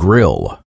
grill.